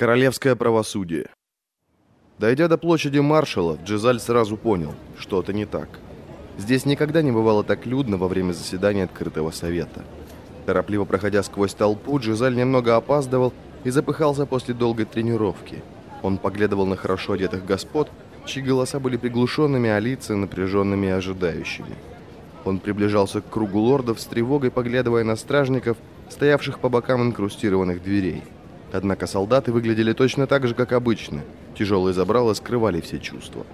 Королевское правосудие. Дойдя до площади маршалов, Джизаль сразу понял, что-то не так. Здесь никогда не бывало так людно во время заседания открытого совета. Торопливо проходя сквозь толпу, Джизаль немного опаздывал и запыхался после долгой тренировки. Он поглядывал на хорошо одетых господ, чьи голоса были приглушенными, а лица напряженными и ожидающими. Он приближался к кругу лордов с тревогой, поглядывая на стражников, стоявших по бокам инкрустированных дверей. Однако солдаты выглядели точно так же, как обычно. Тяжелые забрала скрывали все чувства.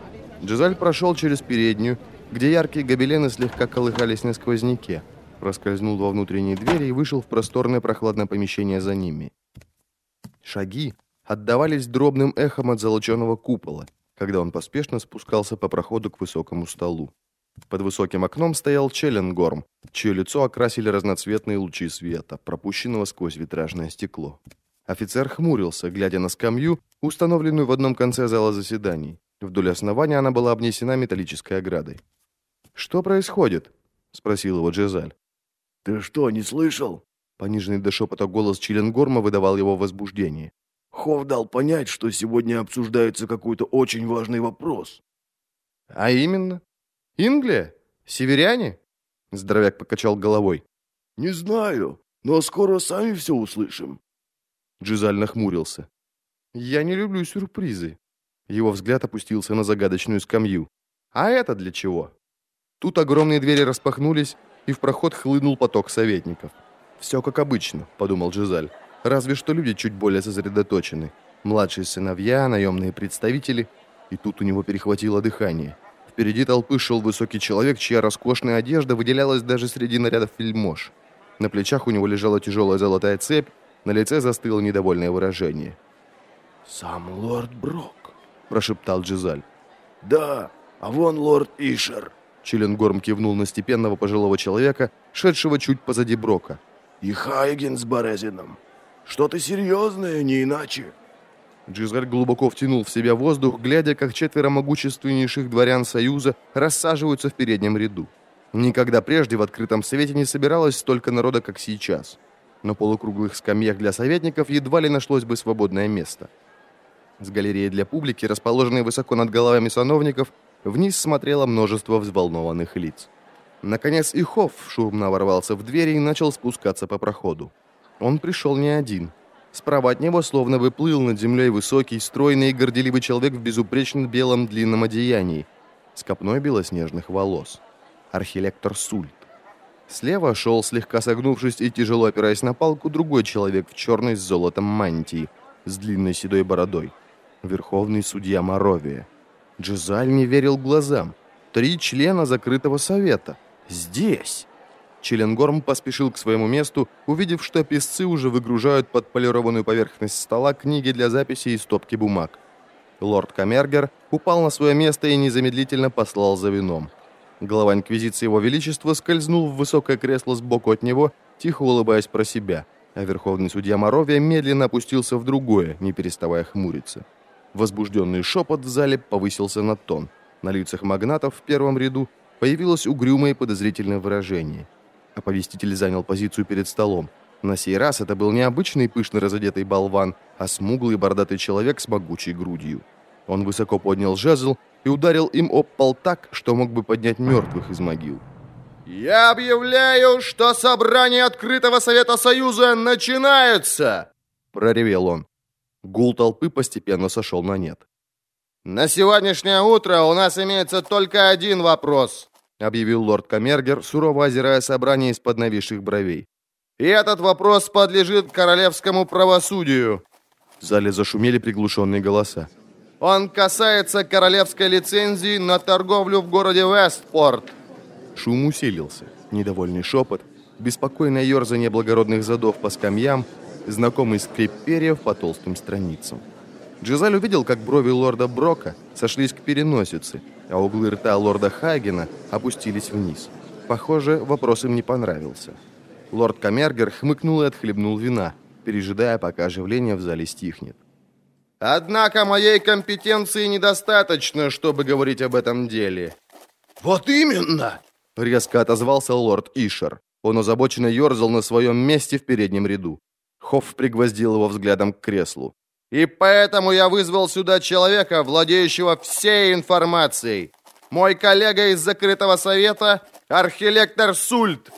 Джизаль прошел через переднюю, где яркие гобелены слегка колыхались на сквозняке, проскользнул во внутренние двери и вышел в просторное прохладное помещение за ними. Шаги отдавались дробным эхом от золоченого купола, когда он поспешно спускался по проходу к высокому столу. Под высоким окном стоял Челленгорм, чье лицо окрасили разноцветные лучи света, пропущенного сквозь витражное стекло. Офицер хмурился, глядя на скамью, установленную в одном конце зала заседаний. Вдоль основания она была обнесена металлической оградой. «Что происходит?» — спросил его Джезаль. «Ты что, не слышал?» Пониженный до шепота голос Чиленгорма выдавал его возбуждение. Хов дал понять, что сегодня обсуждается какой-то очень важный вопрос. «А именно? Инглия? Северяне?» Здоровяк покачал головой. «Не знаю, но скоро сами все услышим. Джизаль нахмурился. «Я не люблю сюрпризы». Его взгляд опустился на загадочную скамью. «А это для чего?» Тут огромные двери распахнулись, и в проход хлынул поток советников. «Все как обычно», — подумал Джизаль. «Разве что люди чуть более сосредоточены. Младшие сыновья, наемные представители». И тут у него перехватило дыхание. Впереди толпы шел высокий человек, чья роскошная одежда выделялась даже среди нарядов вельмож. На плечах у него лежала тяжелая золотая цепь, на лице застыло недовольное выражение. «Сам лорд Брок», – прошептал Джизаль. «Да, а вон лорд Ишер». Челленгорм кивнул на степенного пожилого человека, шедшего чуть позади Брока. «И Хайген с Борезином. Что-то серьезное, не иначе». Джизаль глубоко втянул в себя воздух, глядя, как четверо могущественнейших дворян Союза рассаживаются в переднем ряду. Никогда прежде в открытом свете не собиралось столько народа, как сейчас. На полукруглых скамьях для советников едва ли нашлось бы свободное место. С галереи для публики, расположенной высоко над головами сановников, вниз смотрело множество взволнованных лиц. Наконец и Хофф шумно ворвался в двери и начал спускаться по проходу. Он пришел не один. Справа от него словно выплыл над землей высокий, стройный и горделивый человек в безупречно белом длинном одеянии, с копной белоснежных волос. Архилектор Сульт. Слева шел, слегка согнувшись и тяжело опираясь на палку, другой человек в черной с золотом мантии, с длинной седой бородой. Верховный судья Моровия. Джизаль не верил глазам. Три члена закрытого совета. Здесь. Челенгорм поспешил к своему месту, увидев, что писцы уже выгружают под полированную поверхность стола книги для записи и стопки бумаг. Лорд Камергер упал на свое место и незамедлительно послал за вином. Глава Инквизиции Его Величества скользнул в высокое кресло сбоку от него, тихо улыбаясь про себя, а Верховный Судья Моровия медленно опустился в другое, не переставая хмуриться. Возбужденный шепот в зале повысился на тон. На лицах магнатов в первом ряду появилось угрюмое и подозрительное выражение. Оповеститель занял позицию перед столом. На сей раз это был не обычный пышно разодетый болван, а смуглый бородатый человек с могучей грудью. Он высоко поднял жезл и ударил им об пол так, что мог бы поднять мертвых из могил. «Я объявляю, что собрание Открытого Совета Союза начинается!» — проревел он. Гул толпы постепенно сошел на нет. «На сегодняшнее утро у нас имеется только один вопрос», — объявил лорд Камергер, сурово озирая собрание из-под нависших бровей. «И этот вопрос подлежит королевскому правосудию». В зале зашумели приглушенные голоса. Он касается королевской лицензии на торговлю в городе Вестпорт. Шум усилился. Недовольный шепот, беспокойное ерзание благородных задов по скамьям, знакомый скрип перьев по толстым страницам. Джизаль увидел, как брови лорда Брока сошлись к переносице, а углы рта лорда Хагена опустились вниз. Похоже, вопрос им не понравился. Лорд Камергер хмыкнул и отхлебнул вина, пережидая, пока оживление в зале стихнет. Однако моей компетенции недостаточно, чтобы говорить об этом деле. Вот именно, резко отозвался лорд Ишер. Он озабоченно ерзал на своем месте в переднем ряду. Хофф пригвоздил его взглядом к креслу. И поэтому я вызвал сюда человека, владеющего всей информацией. Мой коллега из закрытого совета, архилектор Сульт.